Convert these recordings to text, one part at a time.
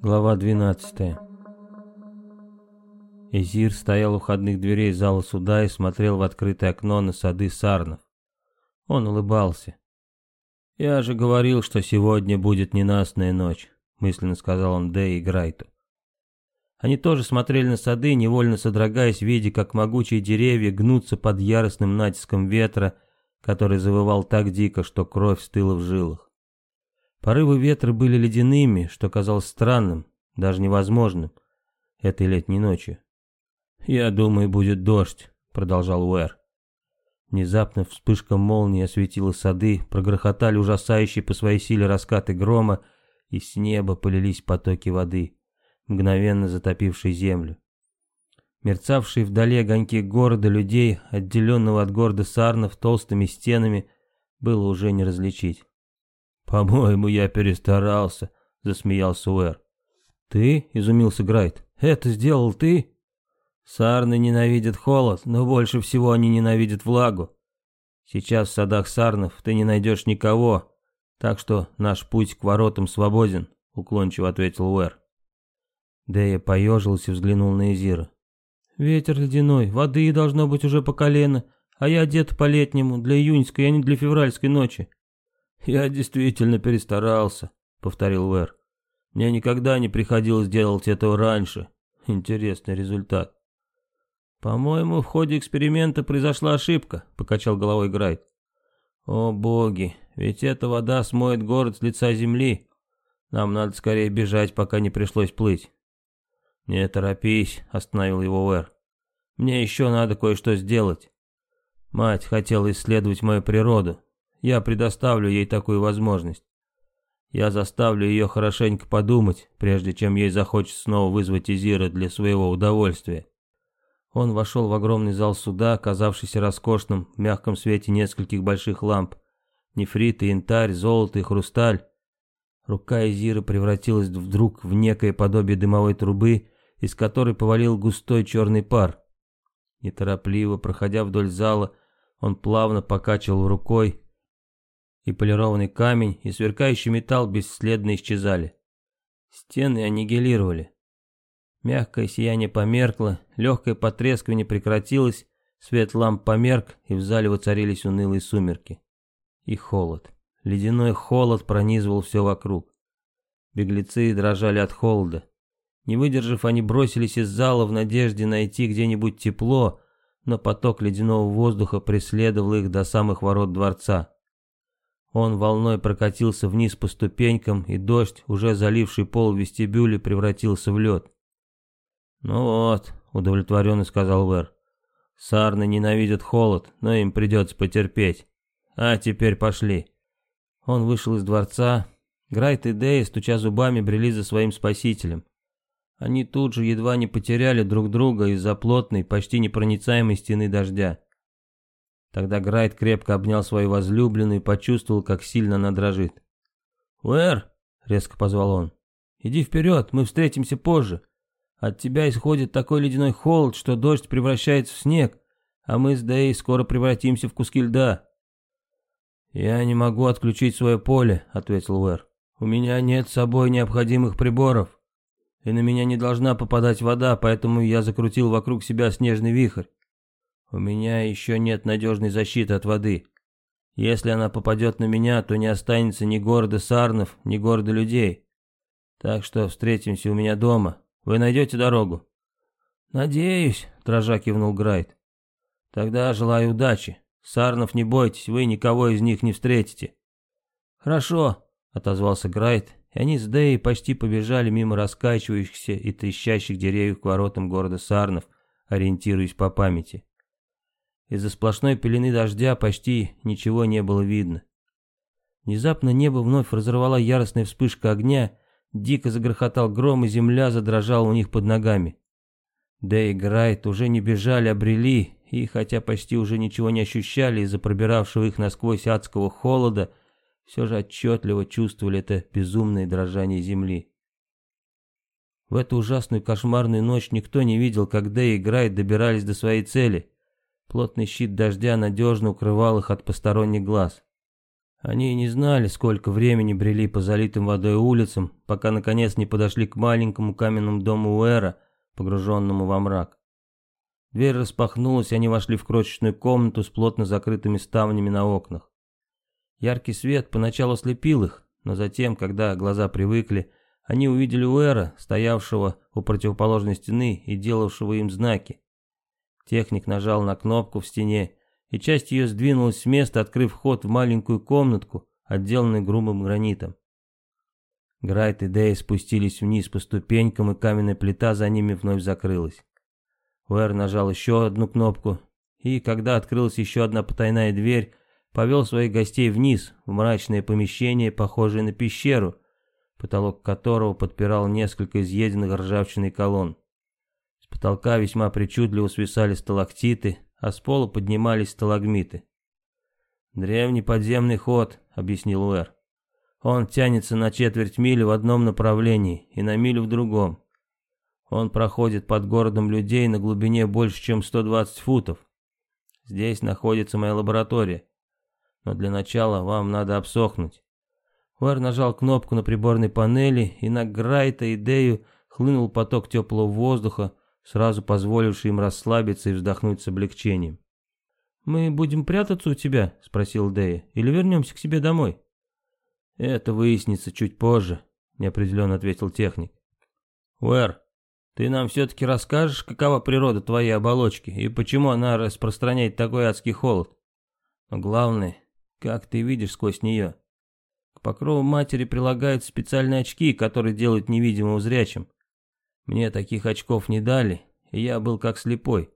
Глава 12 Эзир стоял у входных дверей зала суда и смотрел в открытое окно на сады сарнов. Он улыбался. «Я же говорил, что сегодня будет ненастная ночь», — мысленно сказал он Дэй и Грайту. Они тоже смотрели на сады, невольно содрогаясь, видя, как могучие деревья гнутся под яростным натиском ветра, который завывал так дико, что кровь стыла в жилах. Порывы ветра были ледяными, что казалось странным, даже невозможным, этой летней ночью. «Я думаю, будет дождь», — продолжал Уэр. Внезапно вспышка молнии осветила сады, прогрохотали ужасающие по своей силе раскаты грома, и с неба полились потоки воды, мгновенно затопившие землю. Мерцавшие вдали огоньки города людей, отделенного от города Сарнов толстыми стенами, было уже не различить. «По-моему, я перестарался», — засмеялся Уэр. «Ты?» — изумился Грайт. «Это сделал ты?» Сарны ненавидят холод, но больше всего они ненавидят влагу. Сейчас в садах сарнов ты не найдешь никого, так что наш путь к воротам свободен, уклончиво ответил Уэр. Дэя поежился и взглянул на Изира. Ветер ледяной, воды должно быть уже по колено, а я одет по-летнему, для июньской, а не для февральской ночи. Я действительно перестарался, повторил Уэр. Мне никогда не приходилось делать этого раньше. Интересный результат. «По-моему, в ходе эксперимента произошла ошибка», — покачал головой Грайт. «О боги, ведь эта вода смоет город с лица земли. Нам надо скорее бежать, пока не пришлось плыть». «Не торопись», — остановил его Уэр. «Мне еще надо кое-что сделать. Мать хотела исследовать мою природу. Я предоставлю ей такую возможность. Я заставлю ее хорошенько подумать, прежде чем ей захочется снова вызвать Изира для своего удовольствия. Он вошел в огромный зал суда, оказавшийся роскошным в мягком свете нескольких больших ламп. Нефрит, и янтарь, золото и хрусталь. Рука Изира превратилась вдруг в некое подобие дымовой трубы, из которой повалил густой черный пар. Неторопливо, проходя вдоль зала, он плавно покачивал рукой, и полированный камень, и сверкающий металл бесследно исчезали. Стены аннигилировали. Мягкое сияние померкло, легкое потрескивание прекратилось, свет ламп померк, и в зале воцарились унылые сумерки. И холод. Ледяной холод пронизывал все вокруг. Беглецы дрожали от холода. Не выдержав, они бросились из зала в надежде найти где-нибудь тепло, но поток ледяного воздуха преследовал их до самых ворот дворца. Он волной прокатился вниз по ступенькам, и дождь, уже заливший пол в вестибюле, превратился в лед. «Ну вот», — удовлетворенно сказал Вэр. «Сарны ненавидят холод, но им придется потерпеть. А теперь пошли». Он вышел из дворца. Грайт и Дэй, стуча зубами, брели за своим спасителем. Они тут же едва не потеряли друг друга из-за плотной, почти непроницаемой стены дождя. Тогда Грайт крепко обнял свою возлюбленную и почувствовал, как сильно она дрожит. «Уэр!» — резко позвал он. «Иди вперед, мы встретимся позже. От тебя исходит такой ледяной холод, что дождь превращается в снег, а мы с Дэй скоро превратимся в куски льда». «Я не могу отключить свое поле», — ответил Уэр. «У меня нет с собой необходимых приборов, и на меня не должна попадать вода, поэтому я закрутил вокруг себя снежный вихрь. У меня еще нет надежной защиты от воды. Если она попадет на меня, то не останется ни города Сарнов, ни города людей. Так что встретимся у меня дома, вы найдете дорогу?» «Надеюсь», — дрожа кивнул Грайт. «Тогда желаю удачи. Сарнов, не бойтесь, вы никого из них не встретите». «Хорошо», — отозвался Грайт, и они с Дэей почти побежали мимо раскачивающихся и трещащих деревьев к воротам города Сарнов, ориентируясь по памяти. Из-за сплошной пелены дождя почти ничего не было видно. Внезапно небо вновь разорвала яростная вспышка огня, Дико загрохотал гром, и земля задрожала у них под ногами. Да и Грайт уже не бежали, а брели, и хотя почти уже ничего не ощущали из-за пробиравшего их насквозь адского холода, все же отчетливо чувствовали это безумное дрожание земли. В эту ужасную кошмарную ночь никто не видел, как Дэй и Грайт добирались до своей цели. Плотный щит дождя надежно укрывал их от посторонних глаз. Они не знали, сколько времени брели по залитым водой улицам, пока наконец не подошли к маленькому каменному дому Уэра, погруженному во мрак. Дверь распахнулась, и они вошли в крошечную комнату с плотно закрытыми ставнями на окнах. Яркий свет поначалу слепил их, но затем, когда глаза привыкли, они увидели Уэра, стоявшего у противоположной стены и делавшего им знаки. Техник нажал на кнопку в стене, и часть ее сдвинулась с места, открыв ход в маленькую комнатку, отделанную грубым гранитом. Грайт и Дэй спустились вниз по ступенькам, и каменная плита за ними вновь закрылась. Уэр нажал еще одну кнопку, и, когда открылась еще одна потайная дверь, повел своих гостей вниз, в мрачное помещение, похожее на пещеру, потолок которого подпирал несколько изъеденных ржавчиной колонн. Потолка весьма причудливо свисали сталактиты, а с пола поднимались сталагмиты. «Древний подземный ход», — объяснил Уэр. «Он тянется на четверть мили в одном направлении и на милю в другом. Он проходит под городом людей на глубине больше, чем 120 футов. Здесь находится моя лаборатория. Но для начала вам надо обсохнуть». Уэр нажал кнопку на приборной панели, и на Грайта и Дею хлынул поток теплого воздуха, сразу позволивший им расслабиться и вздохнуть с облегчением. «Мы будем прятаться у тебя?» — спросил Дэя. «Или вернемся к себе домой?» «Это выяснится чуть позже», — неопределенно ответил техник. «Уэр, ты нам все-таки расскажешь, какова природа твоей оболочки и почему она распространяет такой адский холод? Но главное, как ты видишь сквозь нее?» К покрову матери прилагают специальные очки, которые делают невидимым зрячим. Мне таких очков не дали, и я был как слепой.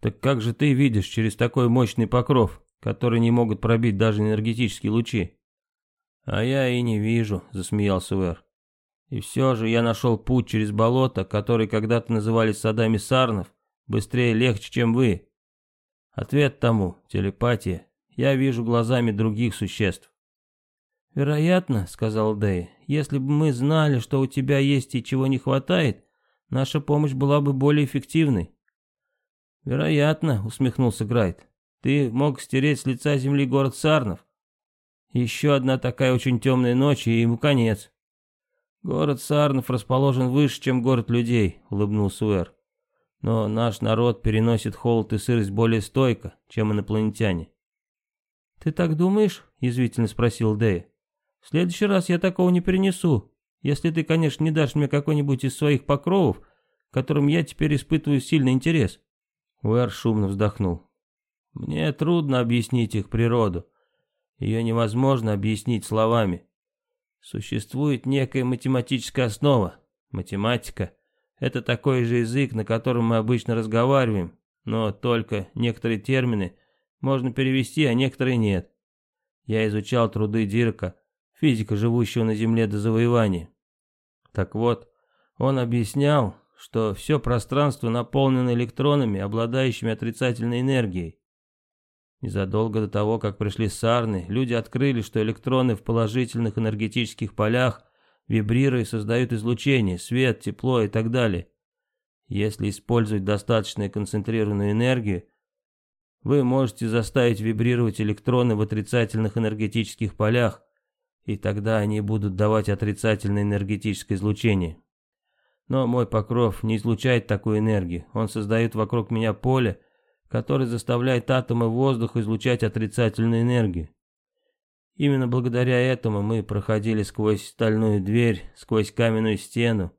Так как же ты видишь через такой мощный покров, который не могут пробить даже энергетические лучи? А я и не вижу, засмеялся Уэр. И все же я нашел путь через болото, который когда-то называли садами сарнов, быстрее и легче, чем вы. Ответ тому — телепатия. Я вижу глазами других существ. «Вероятно», — сказал Дэй, — «если бы мы знали, что у тебя есть и чего не хватает, наша помощь была бы более эффективной. Вероятно, усмехнулся Грайт. Ты мог стереть с лица земли город Сарнов. Еще одна такая очень темная ночь, и ему конец. Город Сарнов расположен выше, чем город людей, улыбнулся Уэр. Но наш народ переносит холод и сырость более стойко, чем инопланетяне. «Ты так думаешь?» — язвительно спросил Дэя. «В следующий раз я такого не перенесу. Если ты, конечно, не дашь мне какой-нибудь из своих покровов, которым я теперь испытываю сильный интерес. Уэр шумно вздохнул. Мне трудно объяснить их природу. Ее невозможно объяснить словами. Существует некая математическая основа. Математика — это такой же язык, на котором мы обычно разговариваем, но только некоторые термины можно перевести, а некоторые нет. Я изучал труды Дирка, физика, живущего на Земле до завоевания. Так вот, он объяснял, что все пространство наполнено электронами, обладающими отрицательной энергией. Незадолго до того, как пришли сарны, люди открыли, что электроны в положительных энергетических полях, вибрируя, создают излучение, свет, тепло и так далее. Если использовать достаточно концентрированную энергию, вы можете заставить вибрировать электроны в отрицательных энергетических полях, и тогда они будут давать отрицательное энергетическое излучение. Но мой покров не излучает такую энергию, он создает вокруг меня поле, которое заставляет атомы воздуха излучать отрицательную энергию. Именно благодаря этому мы проходили сквозь стальную дверь, сквозь каменную стену.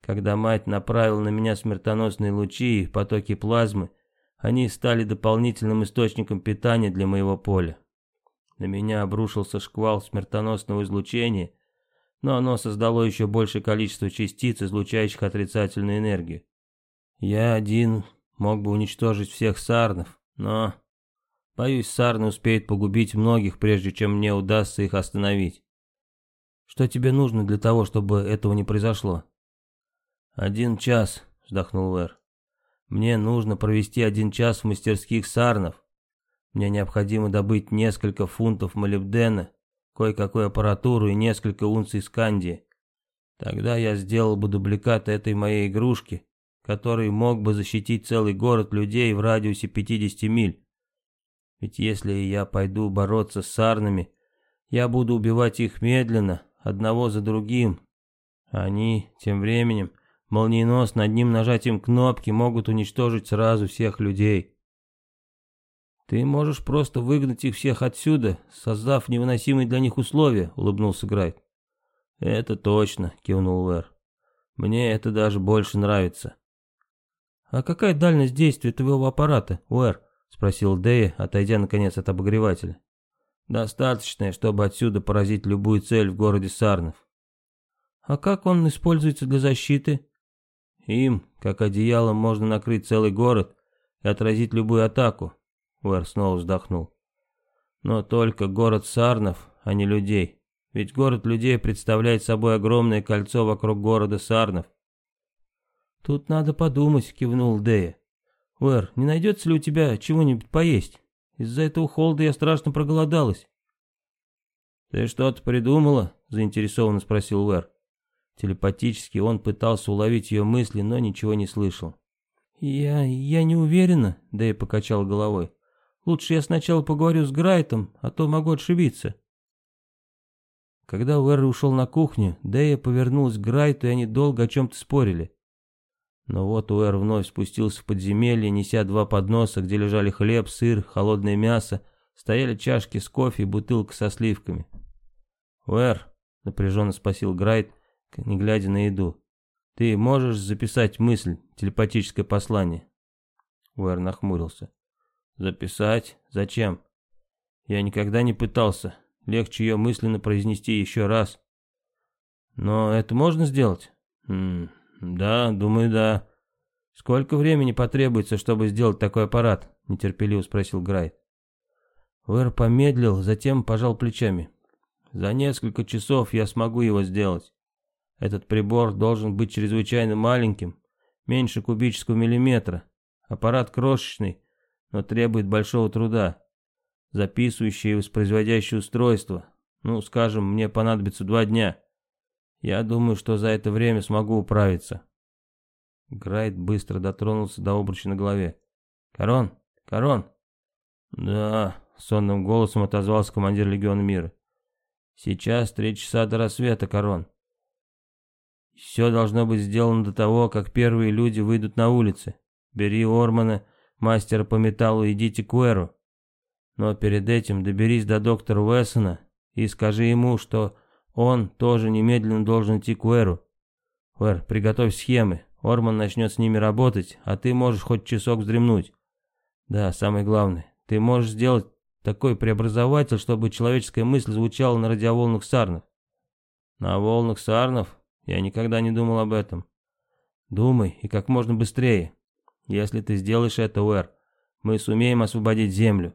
Когда мать направила на меня смертоносные лучи и потоки плазмы, они стали дополнительным источником питания для моего поля. На меня обрушился шквал смертоносного излучения, но оно создало еще большее количество частиц, излучающих отрицательную энергию. Я один мог бы уничтожить всех сарнов, но... Боюсь, сарны успеют погубить многих, прежде чем мне удастся их остановить. Что тебе нужно для того, чтобы этого не произошло? Один час, вздохнул Вэр. Мне нужно провести один час в мастерских сарнов. Мне необходимо добыть несколько фунтов молибдена, кое-какую аппаратуру и несколько унций скандия. Тогда я сделал бы дубликат этой моей игрушки, который мог бы защитить целый город людей в радиусе 50 миль. Ведь если я пойду бороться с сарнами, Я буду убивать их медленно, одного за другим. Они, тем временем, молниеносно одним нажатием кнопки могут уничтожить сразу всех людей. Ты можешь просто выгнать их всех отсюда, создав невыносимые для них условия, улыбнулся Грайт. Это точно, кивнул Уэр. Мне это даже больше нравится. А какая дальность действия твоего аппарата, Уэр? спросил Дэя, отойдя наконец от обогревателя. Достаточное, чтобы отсюда поразить любую цель в городе Сарнов. А как он используется для защиты? Им, как одеялом, можно накрыть целый город и отразить любую атаку. Уэр снова вздохнул. Но только город Сарнов, а не людей. Ведь город людей представляет собой огромное кольцо вокруг города Сарнов. Тут надо подумать, кивнул Дэя. Уэр, не найдется ли у тебя чего-нибудь поесть? Из-за этого холода я страшно проголодалась. «Ты что-то придумала?» — заинтересованно спросил Уэр. Телепатически он пытался уловить ее мысли, но ничего не слышал. «Я... я не уверена», — Дэй покачал головой. «Лучше я сначала поговорю с Грайтом, а то могу отшибиться». Когда Уэр ушел на кухню, Дэя повернулась к Грайту, и они долго о чем-то спорили. Но вот Уэр вновь спустился в подземелье, неся два подноса, где лежали хлеб, сыр, холодное мясо, стояли чашки с кофе и бутылка со сливками. «Уэр», — напряженно спросил Грайт, не глядя на еду, — «ты можешь записать мысль, телепатическое послание?» Уэр нахмурился. «Записать? Зачем?» «Я никогда не пытался. Легче ее мысленно произнести еще раз». «Но это можно сделать?» М «Да, думаю, да». «Сколько времени потребуется, чтобы сделать такой аппарат?» — нетерпеливо спросил Грайт. Уэр помедлил, затем пожал плечами. «За несколько часов я смогу его сделать. Этот прибор должен быть чрезвычайно маленьким, меньше кубического миллиметра. Аппарат крошечный, но требует большого труда. Записывающее и воспроизводящее устройство. Ну, скажем, мне понадобится два дня. Я думаю, что за это время смогу управиться. Грайт быстро дотронулся до обруча на голове. «Корон! Корон!» «Да», — сонным голосом отозвался командир Легиона Мира. «Сейчас три часа до рассвета, Корон. Все должно быть сделано до того, как первые люди выйдут на улицы. Бери Ормана, мастера по металлу, идите к Уэру. Но перед этим доберись до доктора Уэссона и скажи ему, что он тоже немедленно должен идти к Уэру. Уэр, приготовь схемы. Орман начнет с ними работать, а ты можешь хоть часок вздремнуть. Да, самое главное, ты можешь сделать такой преобразователь, чтобы человеческая мысль звучала на радиоволнах Сарнов. На волнах Сарнов? Я никогда не думал об этом. Думай, и как можно быстрее. Если ты сделаешь это, Уэр, мы сумеем освободить Землю.